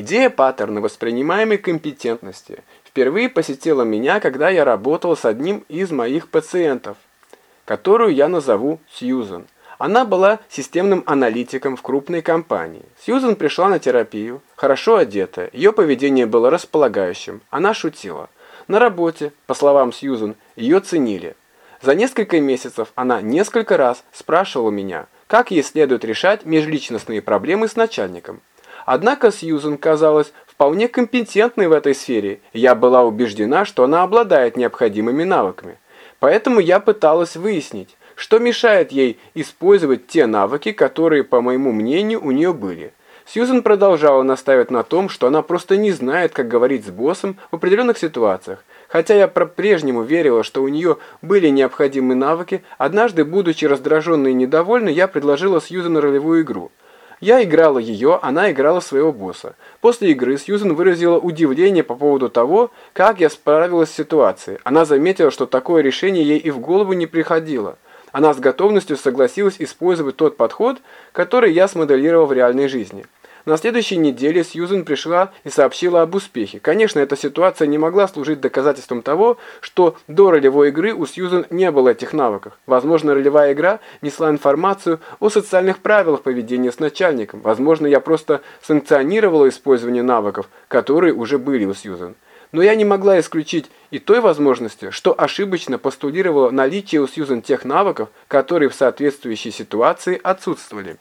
Идея паттерна воспринимаемой компетентности впервые посетила меня, когда я работал с одним из моих пациентов, которую я назову Сьюзен. Она была системным аналитиком в крупной компании. Сьюзен пришла на терапию, хорошо одетая, ее поведение было располагающим, она шутила. На работе, по словам Сьюзен, ее ценили. За несколько месяцев она несколько раз спрашивала меня, как ей следует решать межличностные проблемы с начальником. Однако Сьюзен казалась вполне компетентной в этой сфере, я была убеждена, что она обладает необходимыми навыками. Поэтому я пыталась выяснить, что мешает ей использовать те навыки, которые, по моему мнению, у нее были. Сьюзен продолжала настаивать на том, что она просто не знает, как говорить с боссом в определенных ситуациях. Хотя я по-прежнему верила, что у нее были необходимые навыки, однажды, будучи раздраженной и недовольной, я предложила Сьюзен ролевую игру. Я играла ее, она играла своего босса. После игры Сьюзен выразила удивление по поводу того, как я справилась с ситуацией. Она заметила, что такое решение ей и в голову не приходило. Она с готовностью согласилась использовать тот подход, который я смоделировал в реальной жизни. На следующей неделе Сьюзен пришла и сообщила об успехе. Конечно, эта ситуация не могла служить доказательством того, что до ролевой игры у Сьюзен не было этих навыков. Возможно, ролевая игра несла информацию о социальных правилах поведения с начальником. Возможно, я просто санкционировала использование навыков, которые уже были у Сьюзен. Но я не могла исключить и той возможности, что ошибочно постулировала наличие у Сьюзен тех навыков, которые в соответствующей ситуации отсутствовали.